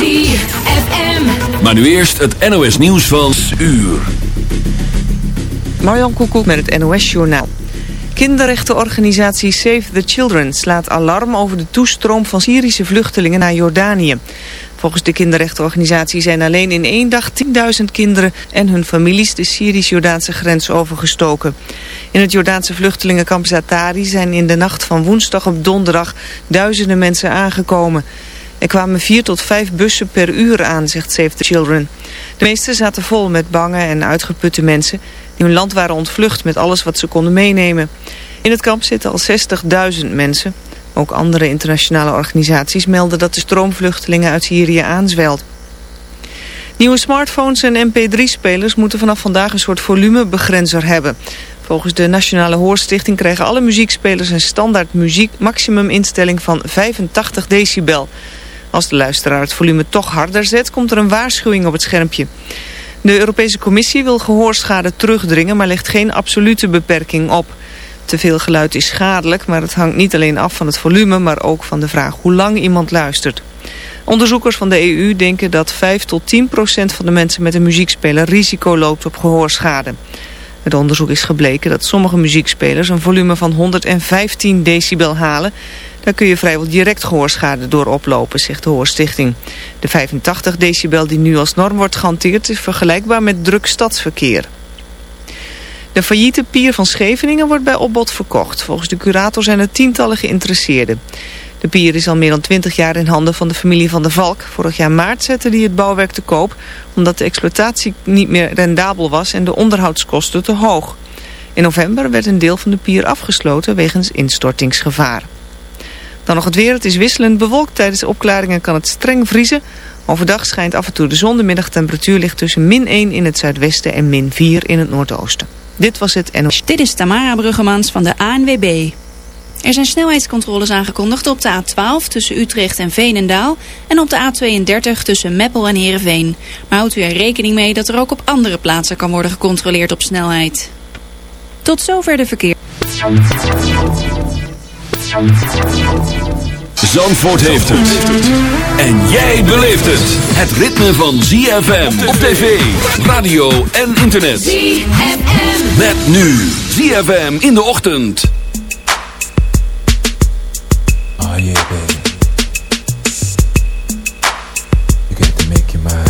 ZFM. Maar nu eerst het NOS nieuws van uur. Marjan Koekoek met het NOS Journaal. Kinderrechtenorganisatie Save the Children slaat alarm over de toestroom van Syrische vluchtelingen naar Jordanië. Volgens de kinderrechtenorganisatie zijn alleen in één dag 10.000 kinderen en hun families de Syrisch-Jordaanse grens overgestoken. In het Jordaanse vluchtelingenkamp Zatari zijn in de nacht van woensdag op donderdag duizenden mensen aangekomen. Er kwamen vier tot vijf bussen per uur aan, zegt Save the Children. De meeste zaten vol met bange en uitgeputte mensen die hun land waren ontvlucht met alles wat ze konden meenemen. In het kamp zitten al 60.000 mensen. Ook andere internationale organisaties melden dat de stroomvluchtelingen uit Syrië aanzwelt. Nieuwe smartphones en mp3-spelers moeten vanaf vandaag een soort volumebegrenzer hebben. Volgens de Nationale Hoorstichting krijgen alle muziekspelers een standaard muziek maximuminstelling van 85 decibel. Als de luisteraar het volume toch harder zet, komt er een waarschuwing op het schermpje. De Europese Commissie wil gehoorschade terugdringen, maar legt geen absolute beperking op. Te veel geluid is schadelijk, maar het hangt niet alleen af van het volume, maar ook van de vraag hoe lang iemand luistert. Onderzoekers van de EU denken dat 5 tot 10 procent van de mensen met een muziekspeler risico loopt op gehoorschade. Het onderzoek is gebleken dat sommige muziekspelers een volume van 115 decibel halen. Daar kun je vrijwel direct gehoorschade door oplopen, zegt de Hoorstichting. De 85 decibel die nu als norm wordt gehanteerd is vergelijkbaar met druk stadsverkeer. De failliete pier van Scheveningen wordt bij opbod verkocht. Volgens de curator zijn er tientallen geïnteresseerden. De pier is al meer dan 20 jaar in handen van de familie van de Valk. Vorig jaar maart zette die het bouwwerk te koop... omdat de exploitatie niet meer rendabel was en de onderhoudskosten te hoog. In november werd een deel van de pier afgesloten wegens instortingsgevaar. Dan nog het weer. Het is wisselend bewolkt. Tijdens de opklaringen kan het streng vriezen. Overdag schijnt af en toe de zon. De middagtemperatuur ligt tussen min 1 in het zuidwesten en min 4 in het noordoosten. Dit was het NOS. Dit is Tamara Bruggemans van de ANWB. Er zijn snelheidscontroles aangekondigd op de A12 tussen Utrecht en Veenendaal... en op de A32 tussen Meppel en Heerenveen. Maar houdt u er rekening mee dat er ook op andere plaatsen kan worden gecontroleerd op snelheid. Tot zover de verkeer. Zandvoort heeft het. En jij beleeft het. Het ritme van ZFM op tv, radio en internet. ZFM. Met nu ZFM in de ochtend. Yeah, baby. You got to make your mind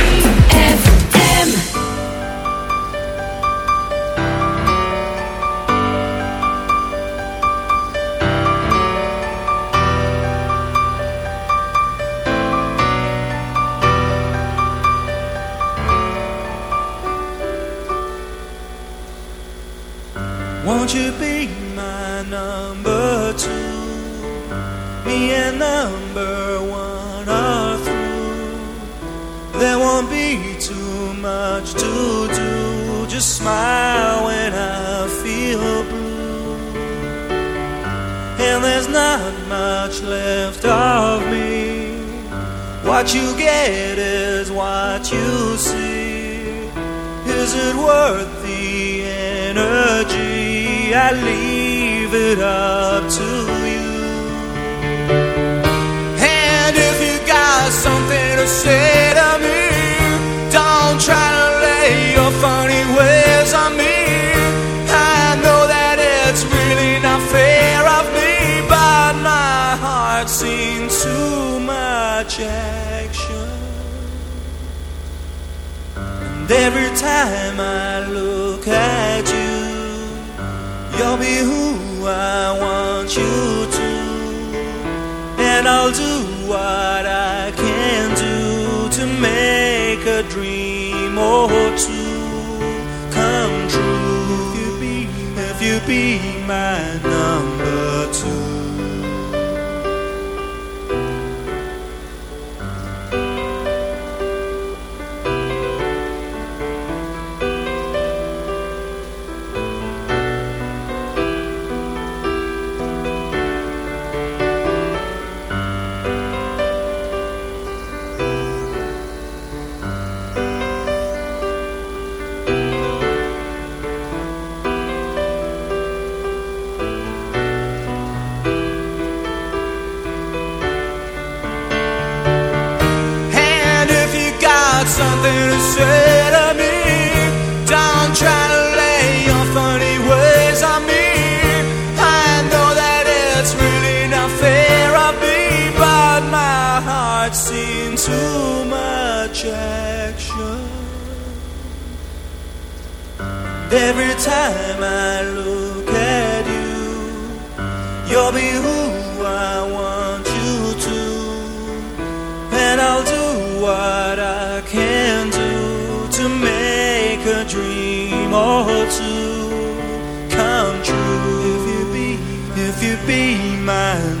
I've seen too much action. And every time I look at you, you'll be who I want you to. And I'll do what I can do to make a dream or two come true. If you be, be my number two. you'll be who I want you to, and I'll do what I can do to make a dream or come true. If you be, if you be mine.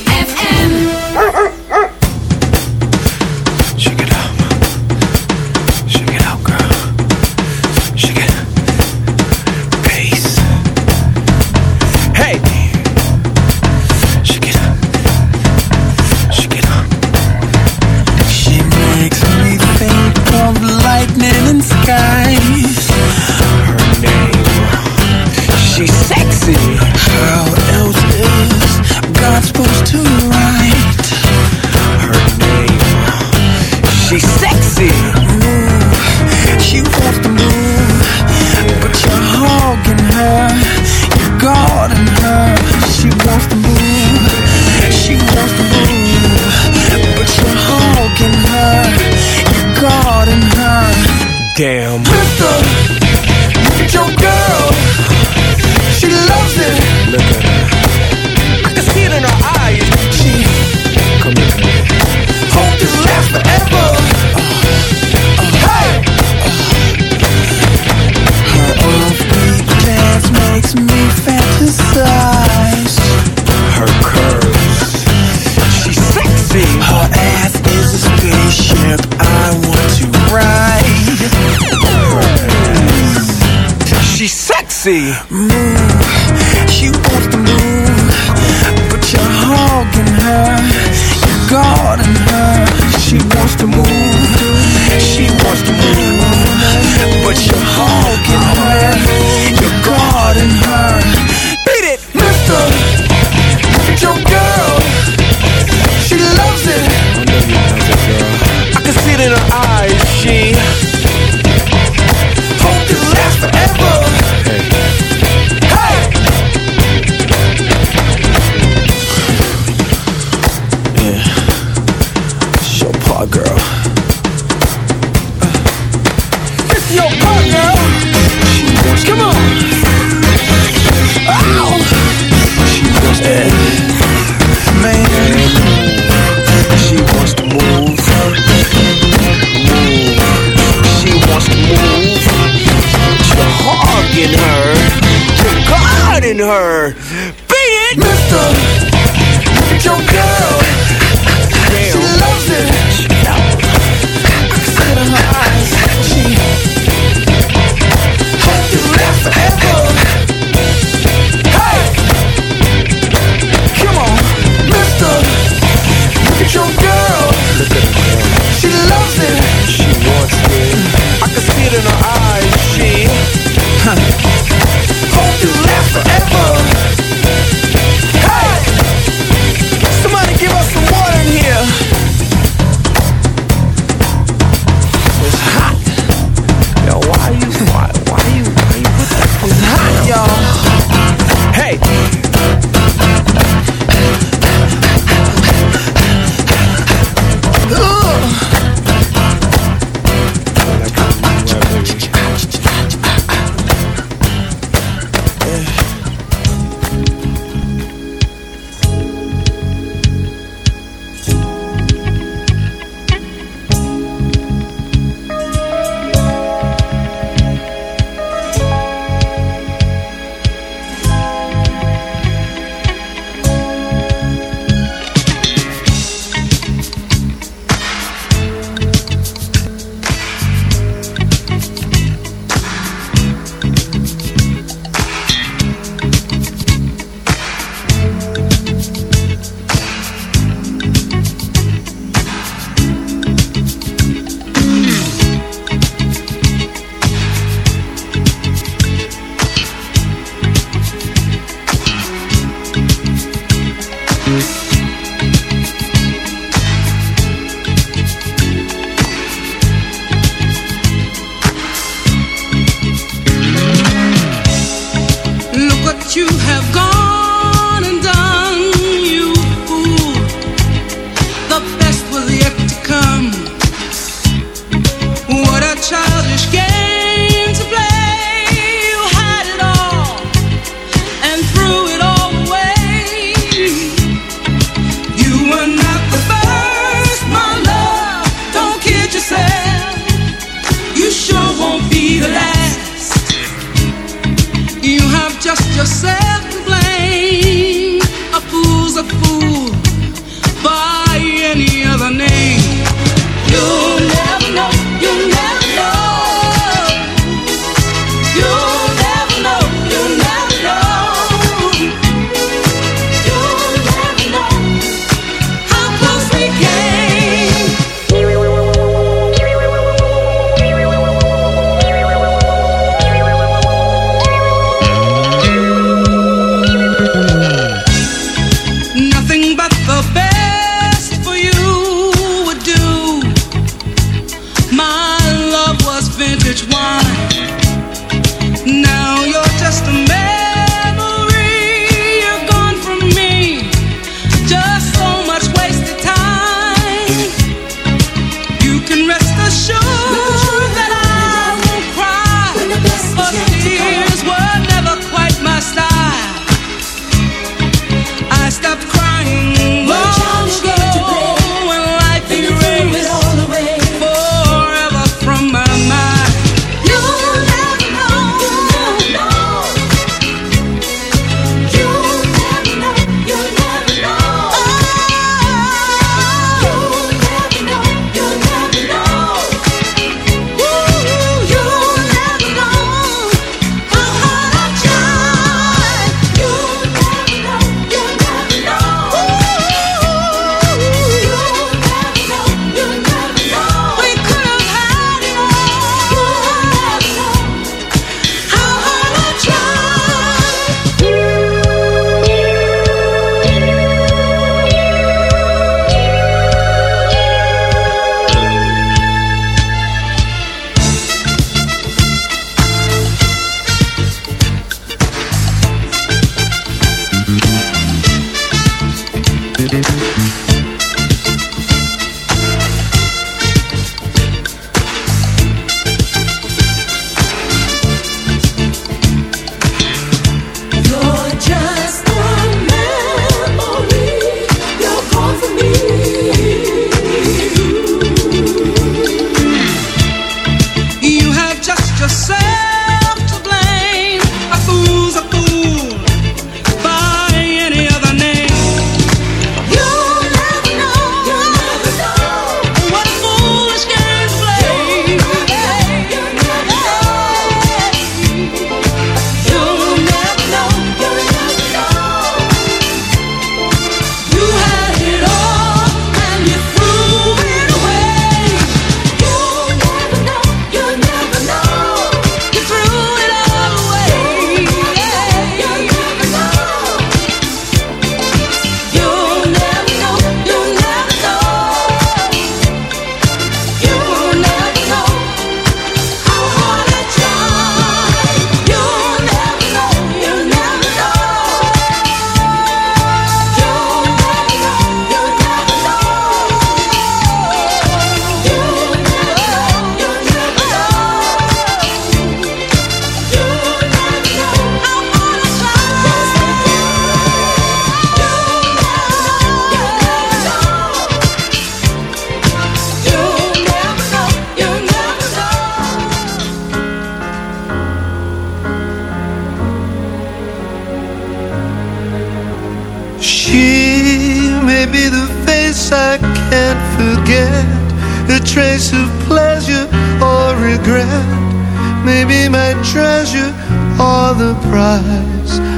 see.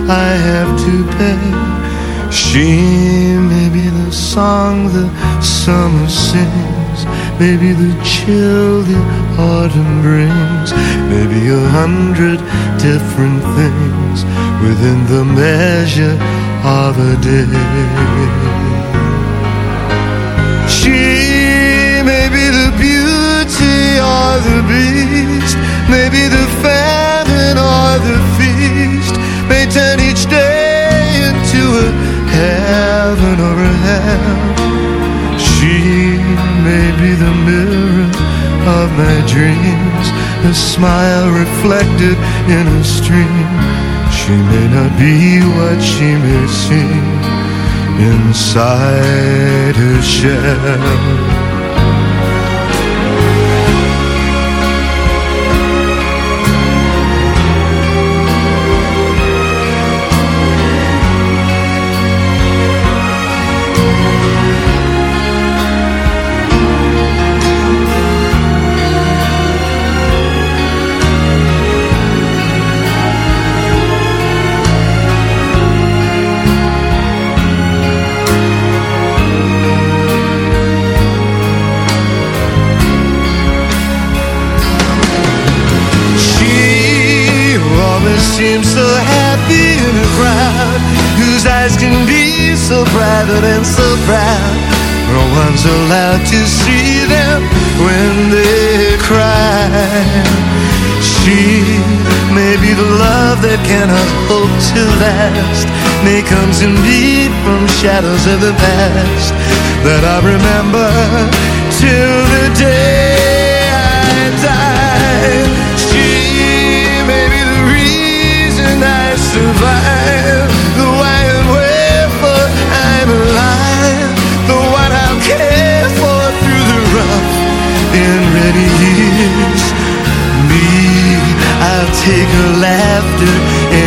I have to pay. She may be the song the summer sings, maybe the chill the autumn brings, maybe a hundred different things within the measure of a day. She may be the beauty or the beast, maybe the famine or the feast, may turn each day into a heaven or a hell. She may be the mirror of my dreams, a smile reflected in a stream. She may not be what she may seem inside her shell. To see them when they cry. She may be the love that cannot hope to last May come to me from shadows of the past That I remember till the day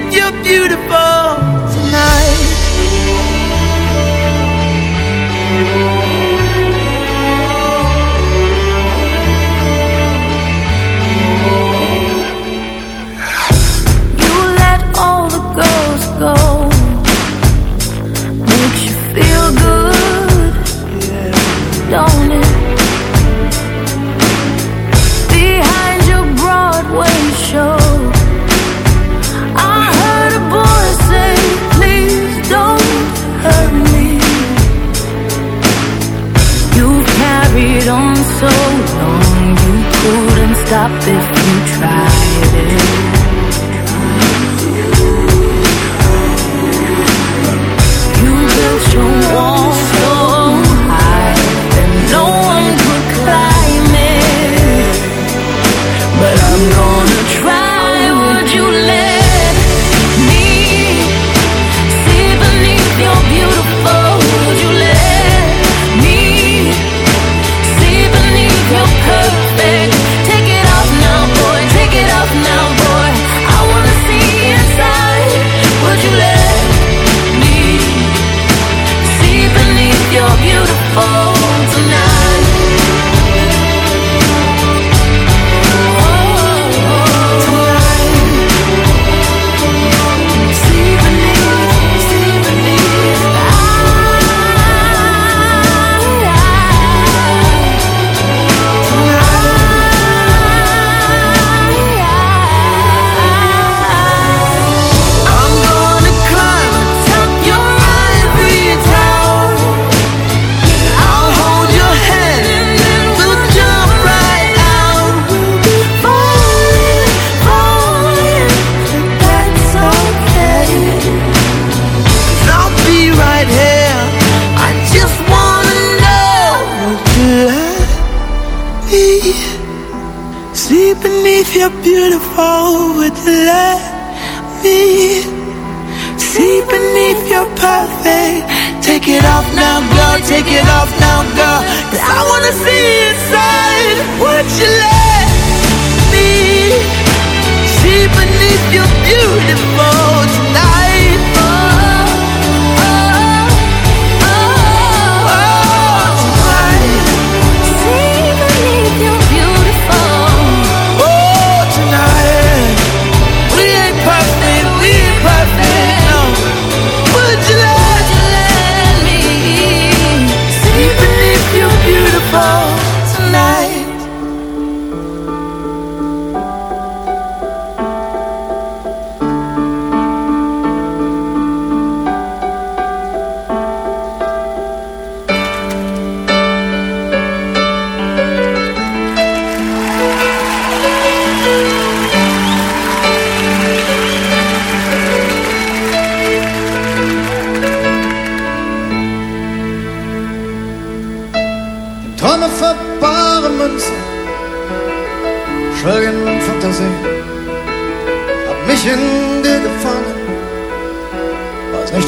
if you're beautiful tonight. so long you couldn't stop if you tried it. You built your wall.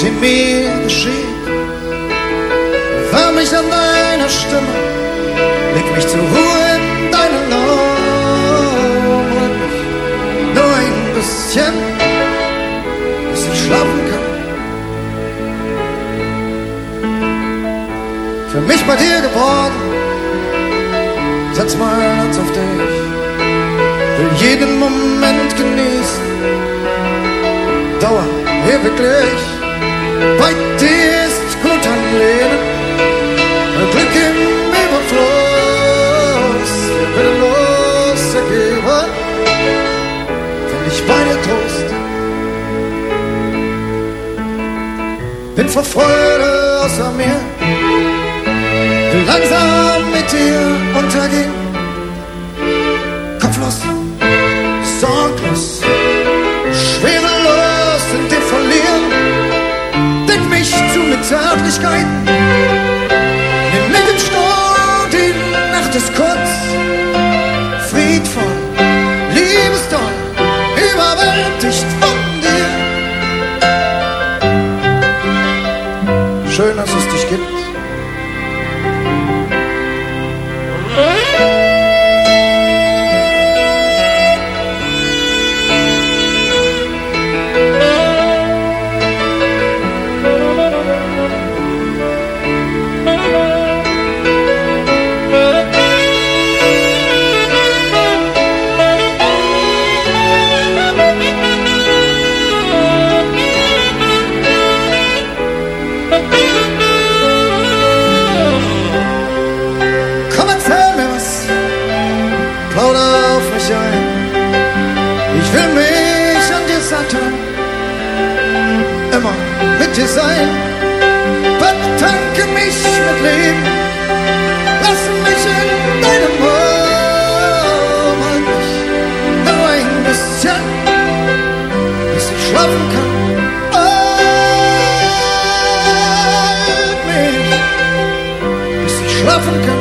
Nicht, wie mir geschieht. Wärm mich an deiner Stimme, leg mich zur Ruhe in deinen Armen. Nur ein bisschen, bis ich schlafen kann. Für mich bei dir geworden setz mein Herz auf dich, will jeden Moment genießen, Dauer ewiglich. Bei dir ist gut am Leben, Glück im Überfluss, willenlos ergeben, find ich bei dir Trost. Bin vor außer mir, will langsam mit dir untergehen. Zärtlichkeit. Mich. Ich will mich an dir satt immer mit dir sein. Betanke mich mit Leben, lass mich in deinem Arm. Nur ein bisschen, bis ich schlafen kann. Halt mich, bis ich schlafen kann.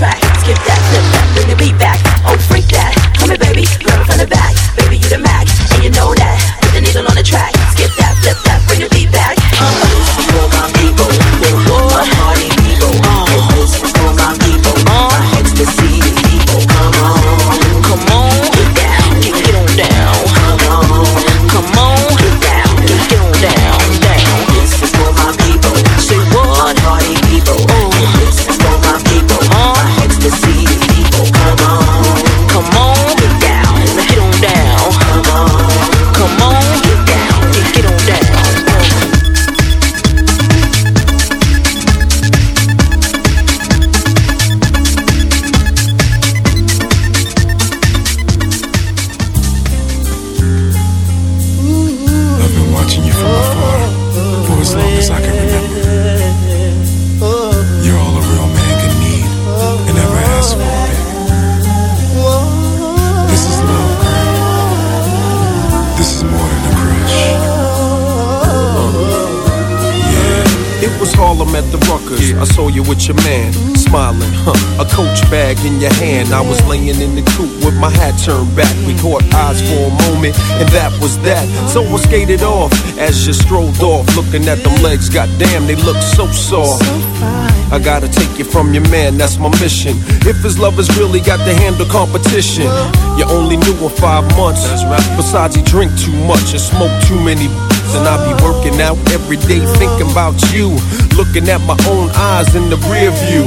track. Skip that. So I skated off as you strolled off, looking at them legs. Goddamn, they look so soft. I gotta take you from your man, that's my mission. If his lovers really got to handle competition, you only knew him five months. Besides, he drink too much and smoke too many. And I be working out every day thinking about you. Looking at my own eyes in the rear view.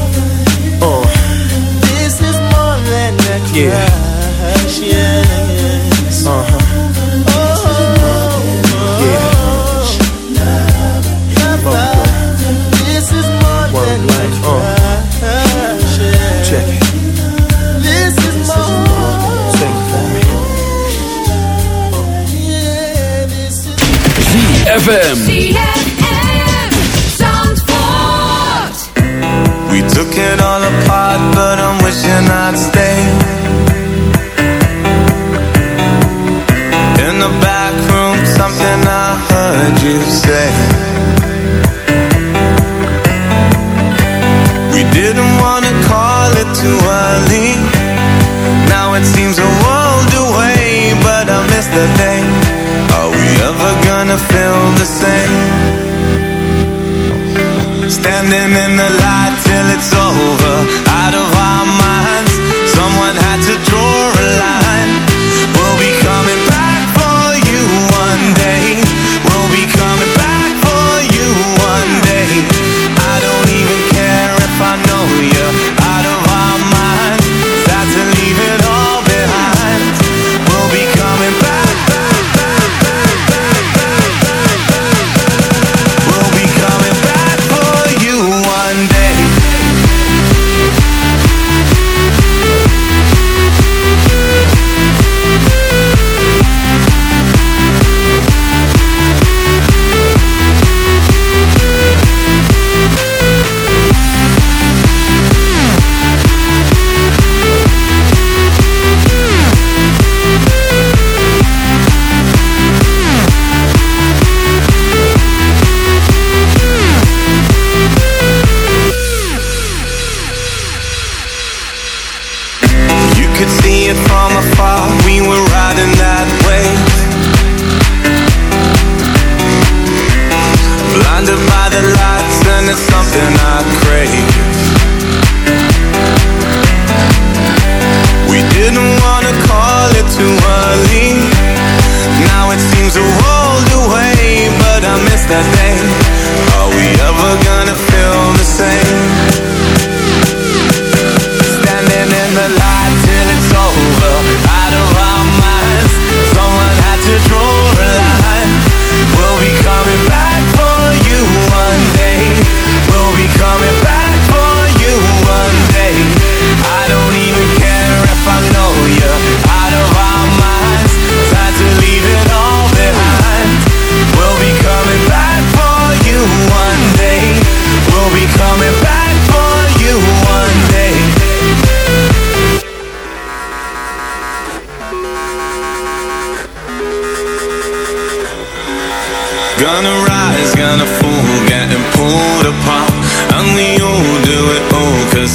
Yeah, this is ZFM. ZFM. We took it all apart, but I'm wishing I'd I day. Are we ever gonna feel the same? Standing in the light till it's over, out of our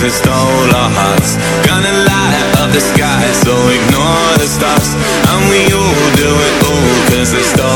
that stole our hearts. Gonna light up the sky, so ignore the stars. And we all do it all, cause they stole